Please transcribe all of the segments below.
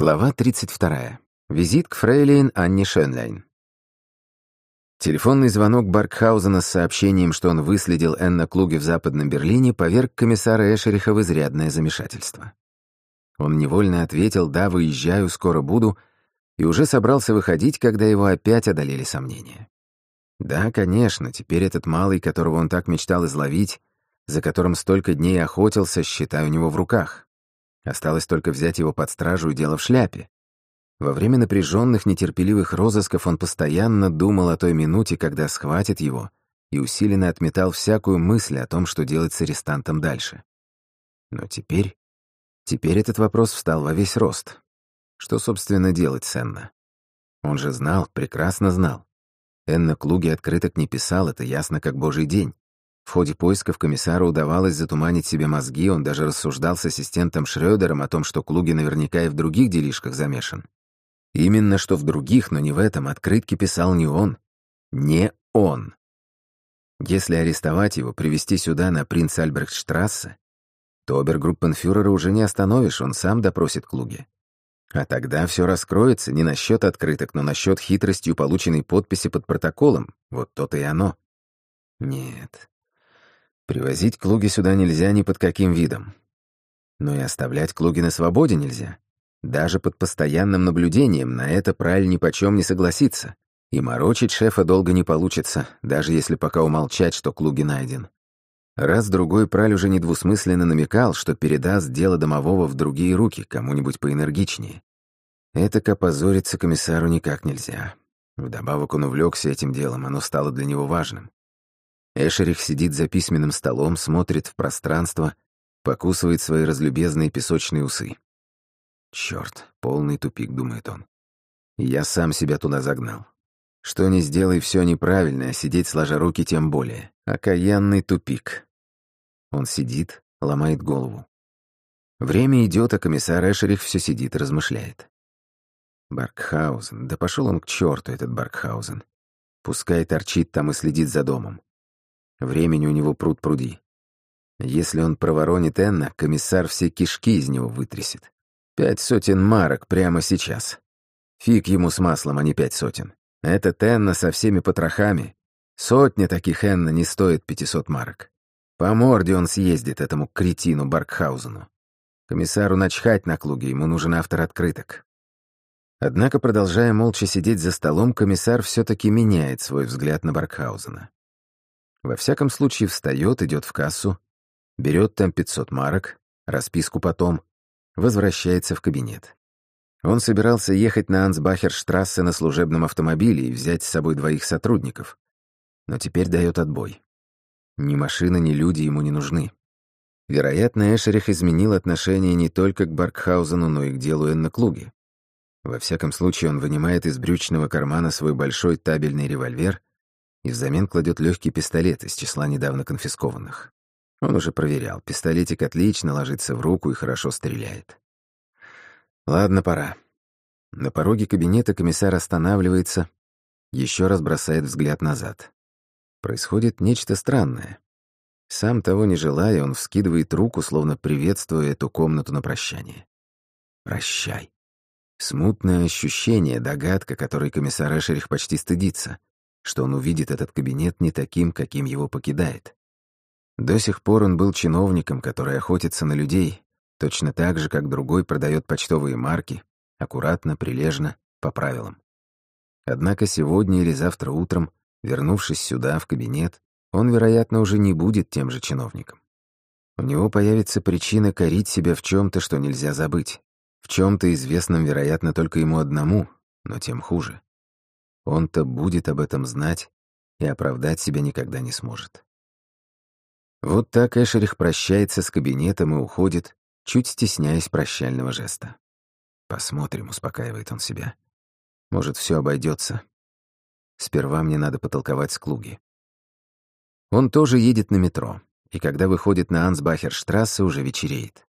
Глава 32. Визит к фрейлин Анне Шенлайн. Телефонный звонок Баркхаузена с сообщением, что он выследил Энна Клуге в Западном Берлине, поверг комиссара Эшериха в изрядное замешательство. Он невольно ответил «Да, выезжаю, скоро буду», и уже собрался выходить, когда его опять одолели сомнения. Да, конечно, теперь этот малый, которого он так мечтал изловить, за которым столько дней охотился, считай, у него в руках. Осталось только взять его под стражу и дело в шляпе. Во время напряженных, нетерпеливых розысков он постоянно думал о той минуте, когда схватит его, и усиленно отметал всякую мысль о том, что делать с арестантом дальше. Но теперь... Теперь этот вопрос встал во весь рост. Что, собственно, делать с Энна? Он же знал, прекрасно знал. Энна Клуги открыток не писал, это ясно как божий день. В ходе поисков комиссару удавалось затуманить себе мозги, он даже рассуждал с ассистентом Шрёдером о том, что Клуги наверняка и в других делишках замешан. Именно что в других, но не в этом, открытки писал не он. Не он. Если арестовать его, привести сюда на принц Альбрехтштрассе, то обергруппенфюрера уже не остановишь, он сам допросит Клуги. А тогда все раскроется не насчет открыток, но насчет хитростью полученной подписи под протоколом. Вот то-то и оно. Нет, Привозить Клуги сюда нельзя ни под каким видом. Но и оставлять Клуги на свободе нельзя. Даже под постоянным наблюдением на это Праль ни почем не согласится. И морочить шефа долго не получится, даже если пока умолчать, что Клуги найден. Раз-другой Праль уже недвусмысленно намекал, что передаст дело домового в другие руки, кому-нибудь поэнергичнее. Это опозориться комиссару никак нельзя. Вдобавок он увлекся этим делом, оно стало для него важным. Эшерих сидит за письменным столом, смотрит в пространство, покусывает свои разлюбезные песочные усы. Черт, полный тупик, думает он. Я сам себя туда загнал. Что ни сделай, все неправильно, а сидеть сложа руки тем более. Окаянный тупик. Он сидит, ломает голову. Время идет, а комиссар Эшерих все сидит размышляет. Баркхаузен, да пошел он к черту, этот Баркхаузен. Пускай торчит там и следит за домом. Времени у него пруд пруди. Если он проворонит Энна, комиссар все кишки из него вытрясет. Пять сотен марок прямо сейчас. Фиг ему с маслом, а не пять сотен. Это Энна со всеми потрохами. Сотня таких Энна не стоит пятисот марок. По морде он съездит этому кретину Баркхаузену. Комиссару начхать на клуге, ему нужен автор открыток. Однако, продолжая молча сидеть за столом, комиссар все-таки меняет свой взгляд на Баркхаузена. Во всяком случае, встает, идет в кассу, берет там 500 марок, расписку потом, возвращается в кабинет. Он собирался ехать на Ансбахерштрассе на служебном автомобиле и взять с собой двоих сотрудников. Но теперь дает отбой. Ни машина, ни люди ему не нужны. Вероятно, Эшерих изменил отношение не только к Баркхаузену, но и к делу Энна. Во всяком случае, он вынимает из брючного кармана свой большой табельный револьвер и взамен кладет легкий пистолет из числа недавно конфискованных. Он уже проверял, пистолетик отлично ложится в руку и хорошо стреляет. Ладно, пора. На пороге кабинета комиссар останавливается, еще раз бросает взгляд назад. Происходит нечто странное. Сам того не желая, он вскидывает руку, словно приветствуя эту комнату на прощание. «Прощай». Смутное ощущение, догадка, которой комиссар Эшерих почти стыдится — что он увидит этот кабинет не таким, каким его покидает. До сих пор он был чиновником, который охотится на людей, точно так же, как другой продает почтовые марки, аккуратно, прилежно, по правилам. Однако сегодня или завтра утром, вернувшись сюда, в кабинет, он, вероятно, уже не будет тем же чиновником. У него появится причина корить себя в чем то что нельзя забыть, в чем то известном, вероятно, только ему одному, но тем хуже. Он-то будет об этом знать и оправдать себя никогда не сможет. Вот так Эшерих прощается с кабинетом и уходит, чуть стесняясь прощального жеста. «Посмотрим», — успокаивает он себя. «Может, все обойдется. Сперва мне надо потолковать с Клуги». Он тоже едет на метро, и когда выходит на Ансбахерштрассе, уже вечереет.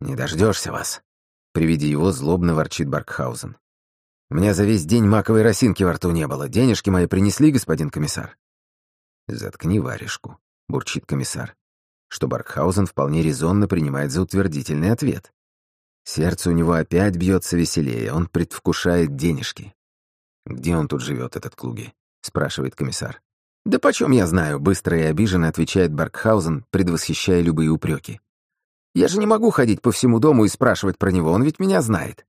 «Не дождешься вас», — при виде его злобно ворчит Баркхаузен. Меня за весь день маковой росинки во рту не было. Денежки мои принесли, господин комиссар?» «Заткни варежку», — бурчит комиссар, что Баркхаузен вполне резонно принимает за утвердительный ответ. Сердце у него опять бьется веселее, он предвкушает денежки. «Где он тут живет, этот Клуги?» — спрашивает комиссар. «Да почем я знаю?» — быстро и обиженно отвечает Баркхаузен, предвосхищая любые упреки. «Я же не могу ходить по всему дому и спрашивать про него, он ведь меня знает».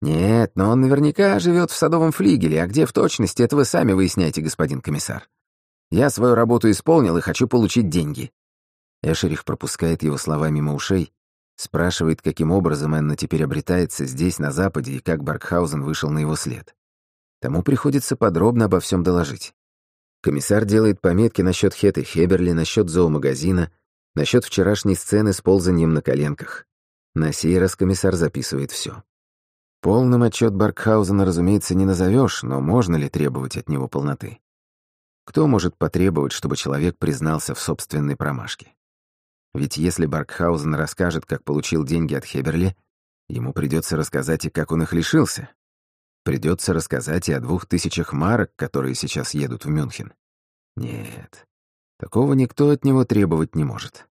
«Нет, но он наверняка живет в садовом флигеле, а где в точности, это вы сами выясняете, господин комиссар. Я свою работу исполнил и хочу получить деньги». Эшерих пропускает его слова мимо ушей, спрашивает, каким образом Энна теперь обретается здесь, на Западе, и как Баркхаузен вышел на его след. Тому приходится подробно обо всем доложить. Комиссар делает пометки насчет Хеты Хеберли, насчет зоомагазина, насчет вчерашней сцены с ползанием на коленках. На сей раз комиссар записывает все. Полным отчет Баркхаузена, разумеется, не назовешь, но можно ли требовать от него полноты? Кто может потребовать, чтобы человек признался в собственной промашке? Ведь если Баркхаузен расскажет, как получил деньги от Хеберли, ему придется рассказать и как он их лишился. Придется рассказать и о двух тысячах марок, которые сейчас едут в Мюнхен. Нет, такого никто от него требовать не может.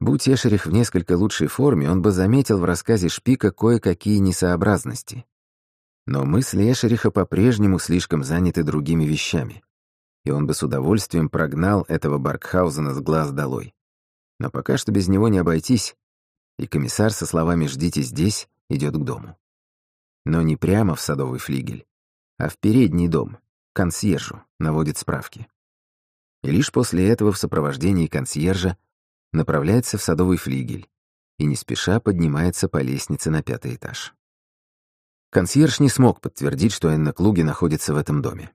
Будь Эшерих в несколько лучшей форме, он бы заметил в рассказе Шпика кое-какие несообразности. Но мысли Эшериха по-прежнему слишком заняты другими вещами, и он бы с удовольствием прогнал этого Баркхаузена с глаз долой. Но пока что без него не обойтись, и комиссар со словами «ждите здесь» идет к дому. Но не прямо в садовый флигель, а в передний дом, консьержу, наводит справки. И лишь после этого в сопровождении консьержа направляется в садовый флигель и не спеша поднимается по лестнице на пятый этаж. Консьерж не смог подтвердить, что Энна Клуги находится в этом доме.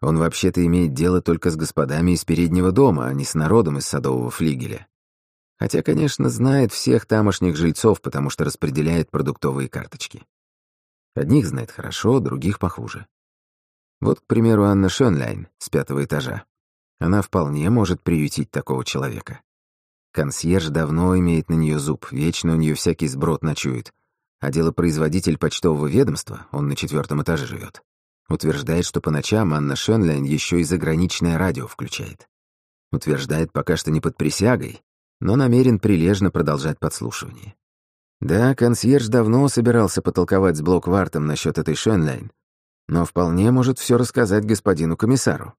Он вообще-то имеет дело только с господами из переднего дома, а не с народом из садового флигеля. Хотя, конечно, знает всех тамошних жильцов, потому что распределяет продуктовые карточки. Одних знает хорошо, других похуже. Вот, к примеру, Анна Шönляйн с пятого этажа. Она вполне может приютить такого человека. Консьерж давно имеет на нее зуб, вечно у нее всякий сброд ночует. А делопроизводитель почтового ведомства, он на четвертом этаже живет, утверждает, что по ночам Анна Шönляйн еще и заграничное радио включает. Утверждает пока что не под присягой, но намерен прилежно продолжать подслушивание. Да, консьерж давно собирался потолковать с Блоквартом насчет этой Шенлайн, но вполне может все рассказать господину комиссару.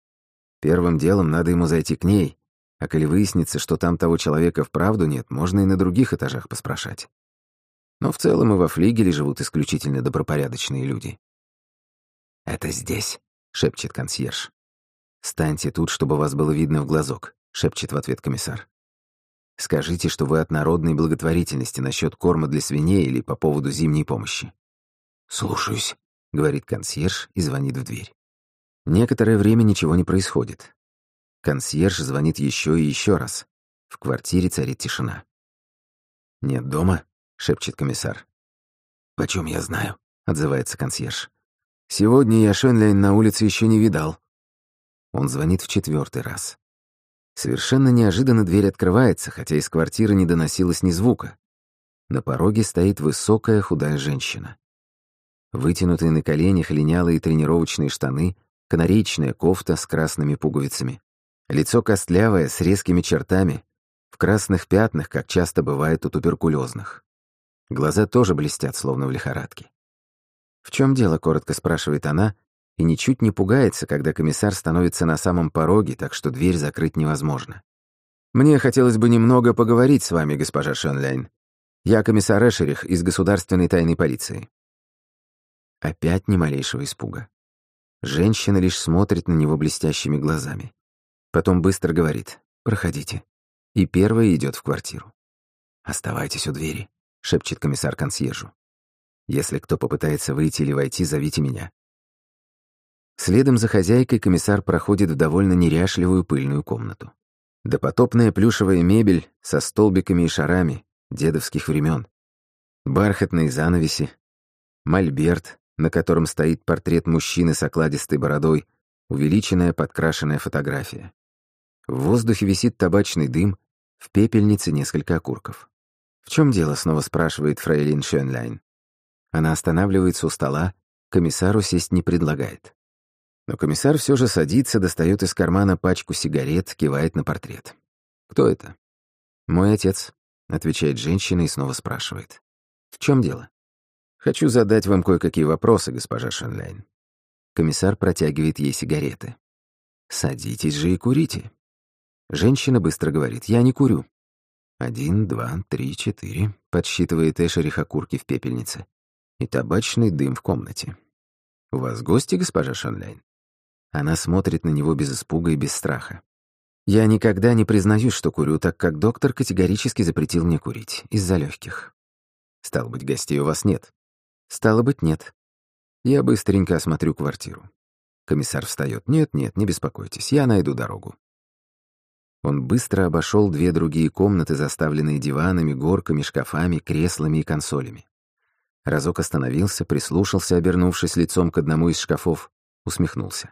Первым делом надо ему зайти к ней, а коли выяснится, что там того человека вправду нет, можно и на других этажах поспрашать. Но в целом и во флигеле живут исключительно добропорядочные люди. «Это здесь», — шепчет консьерж. «Станьте тут, чтобы вас было видно в глазок», — шепчет в ответ комиссар. Скажите, что вы от народной благотворительности насчет корма для свиней или по поводу зимней помощи. «Слушаюсь», — говорит консьерж и звонит в дверь. Некоторое время ничего не происходит. Консьерж звонит еще и еще раз. В квартире царит тишина. «Нет дома?» — шепчет комиссар. «Почем я знаю?» — отзывается консьерж. «Сегодня я Шенлейн на улице еще не видал». Он звонит в четвертый раз. Совершенно неожиданно дверь открывается, хотя из квартиры не доносилось ни звука. На пороге стоит высокая худая женщина. Вытянутые на коленях линялые тренировочные штаны, канареечная кофта с красными пуговицами. Лицо костлявое, с резкими чертами, в красных пятнах, как часто бывает у туберкулезных. Глаза тоже блестят, словно в лихорадке. «В чем дело?» — коротко спрашивает она, и ничуть не пугается, когда комиссар становится на самом пороге, так что дверь закрыть невозможно. «Мне хотелось бы немного поговорить с вами, госпожа Шенляйн. Я комиссар Эшерих из Государственной тайной полиции». Опять ни малейшего испуга. Женщина лишь смотрит на него блестящими глазами. Потом быстро говорит «Проходите». И первая идет в квартиру. «Оставайтесь у двери», — шепчет комиссар консьержу. «Если кто попытается выйти или войти, зовите меня. Следом за хозяйкой комиссар проходит в довольно неряшливую пыльную комнату. Допотопная плюшевая мебель со столбиками и шарами дедовских времен. Бархатные занавеси. Мольберт, на котором стоит портрет мужчины с окладистой бородой, увеличенная подкрашенная фотография. В воздухе висит табачный дым, в пепельнице несколько окурков. «В чем дело?» — снова спрашивает фрейлин Шönляйн. Она останавливается у стола, комиссару сесть не предлагает. Но комиссар все же садится, достает из кармана пачку сигарет, кивает на портрет. «Кто это?» «Мой отец», — отвечает женщина и снова спрашивает. В чем дело? Хочу задать вам кое-какие вопросы, госпожа Шенлайн. Комиссар протягивает ей сигареты. Садитесь же и курите. Женщина быстро говорит, я не курю. Один, два, три, четыре. Подсчитывает Эшерих окурки в пепельнице. И табачный дым в комнате. У вас гости, госпожа Шонляйн? Она смотрит на него без испуга и без страха. Я никогда не признаюсь, что курю, так как доктор категорически запретил мне курить. Из-за легких. Стало быть, гостей у вас нет. Стало быть, нет. Я быстренько осмотрю квартиру. Комиссар встает. Нет, нет, не беспокойтесь, я найду дорогу. Он быстро обошел две другие комнаты, заставленные диванами, горками, шкафами, креслами и консолями. Разок остановился, прислушался, обернувшись лицом к одному из шкафов, усмехнулся.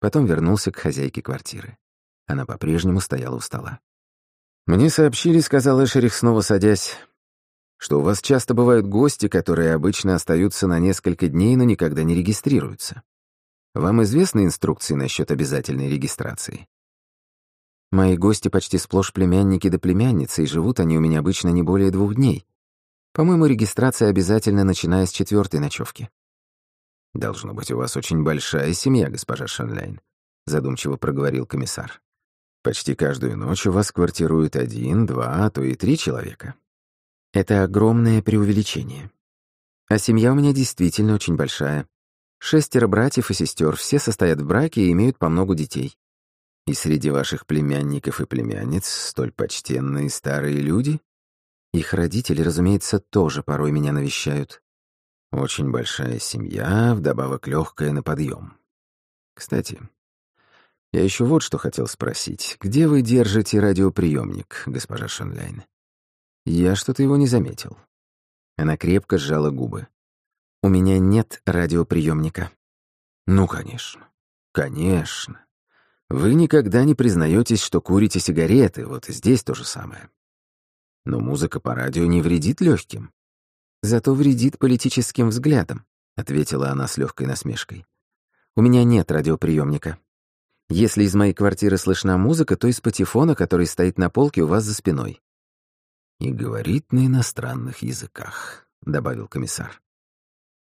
Потом вернулся к хозяйке квартиры. Она по-прежнему стояла у стола. «Мне сообщили», — сказал Эшерих, снова садясь, «что у вас часто бывают гости, которые обычно остаются на несколько дней, но никогда не регистрируются. Вам известны инструкции насчет обязательной регистрации?» Мои гости почти сплошь племянники да племянницы, и живут они у меня обычно не более двух дней. По-моему, регистрация обязательно, начиная с четвертой ночевки. «Должно быть, у вас очень большая семья, госпожа Шанляйн», — задумчиво проговорил комиссар. «Почти каждую ночь у вас квартируют один, два, а то и три человека». Это огромное преувеличение. А семья у меня действительно очень большая. Шестеро братьев и сестер, все состоят в браке и имеют по много детей. И среди ваших племянников и племянниц столь почтенные старые люди? Их родители, разумеется, тоже порой меня навещают. Очень большая семья, вдобавок легкая на подъем. Кстати, я еще вот что хотел спросить. Где вы держите радиоприемник, госпожа Шенляйн? Я что-то его не заметил. Она крепко сжала губы. У меня нет радиоприемника. Ну, конечно. Конечно. Вы никогда не признаетесь, что курите сигареты, вот и здесь то же самое. Но музыка по радио не вредит легким. Зато вредит политическим взглядам, ответила она с легкой насмешкой. У меня нет радиоприемника. Если из моей квартиры слышна музыка, то из патефона, который стоит на полке у вас за спиной. И говорит на иностранных языках, добавил комиссар.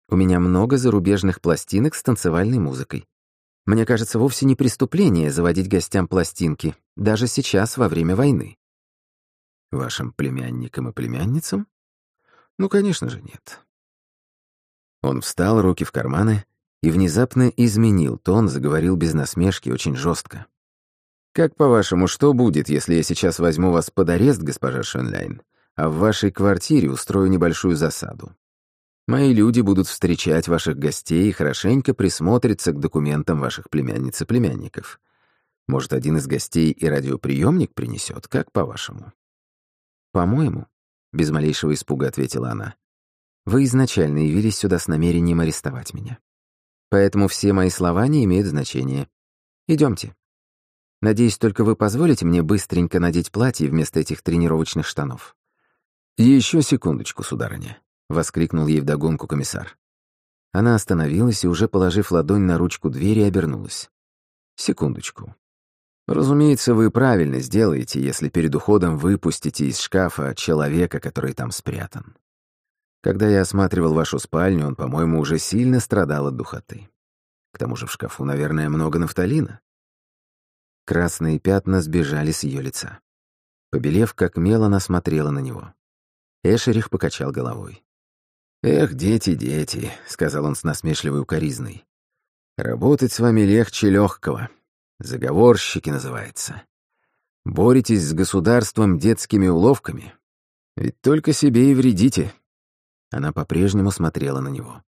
У меня много зарубежных пластинок с танцевальной музыкой. Мне кажется, вовсе не преступление заводить гостям пластинки, даже сейчас, во время войны. Вашим племянникам и племянницам? Ну, конечно же, нет. Он встал, руки в карманы, и внезапно изменил тон, заговорил без насмешки, очень жестко. «Как, по-вашему, что будет, если я сейчас возьму вас под арест, госпожа Шенляйн, а в вашей квартире устрою небольшую засаду? Мои люди будут встречать ваших гостей и хорошенько присмотрятся к документам ваших племянниц и племянников. Может, один из гостей и радиоприемник принесет, как по-вашему?» «По-моему», — без малейшего испуга ответила она, «вы изначально явились сюда с намерением арестовать меня. Поэтому все мои слова не имеют значения. Идемте. Надеюсь, только вы позволите мне быстренько надеть платье вместо этих тренировочных штанов». «Еще секундочку, сударыня», — воскликнул ей вдогонку комиссар. Она остановилась и, уже положив ладонь на ручку двери, обернулась. «Секундочку. Разумеется, вы правильно сделаете, если перед уходом выпустите из шкафа человека, который там спрятан. Когда я осматривал вашу спальню, он, по-моему, уже сильно страдал от духоты. К тому же в шкафу, наверное, много нафталина». Красные пятна сбежали с ее лица. Побелев, как мел, она смотрела на него. Эшерих покачал головой. «Эх, дети, дети», — сказал он с насмешливой укоризной. «Работать с вами легче легкого. Заговорщики называется. Боретесь с государством детскими уловками. Ведь только себе и вредите». Она по-прежнему смотрела на него.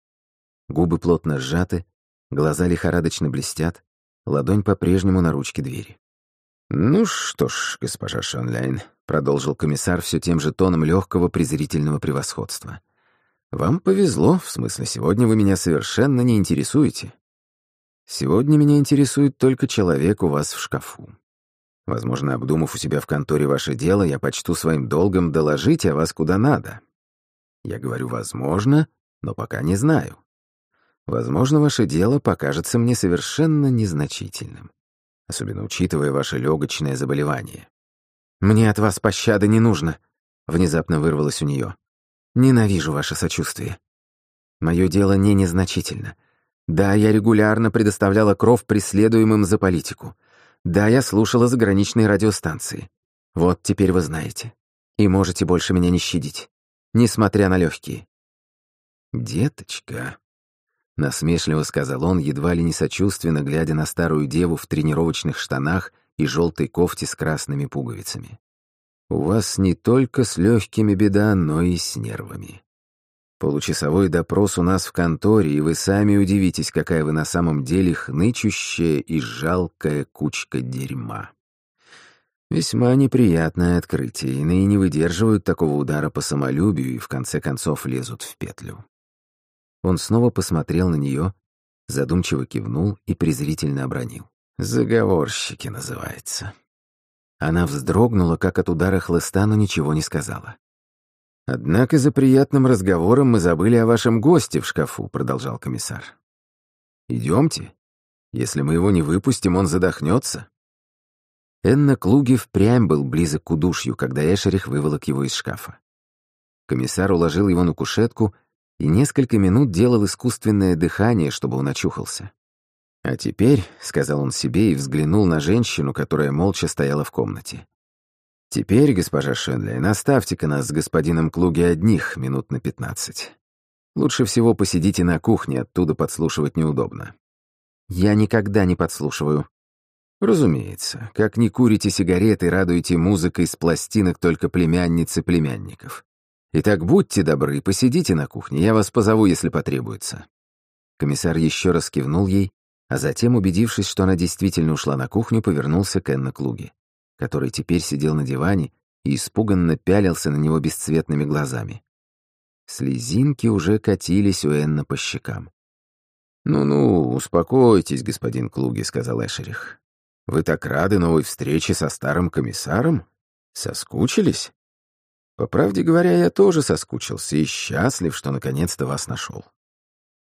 Губы плотно сжаты, глаза лихорадочно блестят, ладонь по-прежнему на ручке двери. «Ну что ж, госпожа Шонляйн», — продолжил комиссар все тем же тоном легкого презрительного превосходства — вам повезло, в смысле, сегодня вы меня совершенно не интересуете. Сегодня меня интересует только человек у вас в шкафу. Возможно, обдумав у себя в конторе ваше дело, я почту своим долгом доложить о вас куда надо. Я говорю «возможно», но пока не знаю. Возможно, ваше дело покажется мне совершенно незначительным, особенно учитывая ваше легочное заболевание. «Мне от вас пощады не нужно», — внезапно вырвалось у нее. Ненавижу ваше сочувствие. Мое дело не незначительно. Да, я регулярно предоставляла кров преследуемым за политику. Да, я слушала заграничные радиостанции. Вот теперь вы знаете. И можете больше меня не щадить, несмотря на легкие. «Деточка», — насмешливо сказал он, едва ли не сочувственно, глядя на старую деву в тренировочных штанах и желтой кофте с красными пуговицами. «У вас не только с легкими беда, но и с нервами. Получасовой допрос у нас в конторе, и вы сами удивитесь, какая вы на самом деле хнычущая и жалкая кучка дерьма. Весьма неприятное открытие, иные не выдерживают такого удара по самолюбию и в конце концов лезут в петлю. Он снова посмотрел на нее, задумчиво кивнул и презрительно обронил. «Заговорщики» называется. Она вздрогнула, как от удара хлыста, но ничего не сказала. «Однако за приятным разговором мы забыли о вашем госте в шкафу», — продолжал комиссар. «Идемте. Если мы его не выпустим, он задохнется». Энна Клуги впрямь был близок к удушью, когда Эшерих выволок его из шкафа. Комиссар уложил его на кушетку и несколько минут делал искусственное дыхание, чтобы он очухался. «А теперь», — сказал он себе и взглянул на женщину, которая молча стояла в комнате, «Теперь, госпожа Шенлейн, оставьте-ка нас с господином Клуги одних минут на пятнадцать. Лучше всего посидите на кухне, оттуда подслушивать неудобно». «Я никогда не подслушиваю». «Разумеется, как не курите сигареты, радуете музыкой с пластинок только племянницы племянников. Итак, будьте добры, посидите на кухне, я вас позову, если потребуется». Комиссар еще раз кивнул ей, а затем, убедившись, что она действительно ушла на кухню, повернулся к Энна Клуге который теперь сидел на диване и испуганно пялился на него бесцветными глазами. Слезинки уже катились у Энна по щекам. «Ну-ну, успокойтесь, господин Клуги», — сказал Эшерих. «Вы так рады новой встрече со старым комиссаром? Соскучились?» «По правде говоря, я тоже соскучился и счастлив, что наконец-то вас нашел.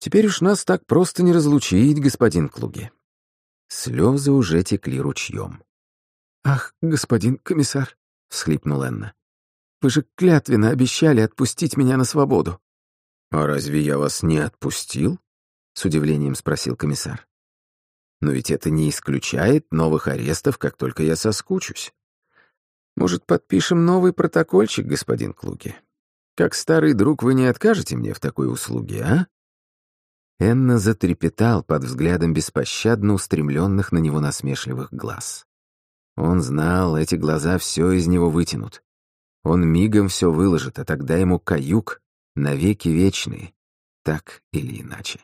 Теперь уж нас так просто не разлучить, господин Клуги». Слезы уже текли ручьем. «Ах, господин комиссар», — всхлипнул Энна, — «вы же клятвенно обещали отпустить меня на свободу». «А разве я вас не отпустил?» — с удивлением спросил комиссар. «Но ведь это не исключает новых арестов, как только я соскучусь. Может, подпишем новый протокольчик, господин Клуги? Как старый друг вы не откажете мне в такой услуге, а?» Энна затрепетал под взглядом беспощадно устремленных на него насмешливых глаз. Он знал, эти глаза все из него вытянут. Он мигом все выложит, а тогда ему каюк навеки вечные, так или иначе.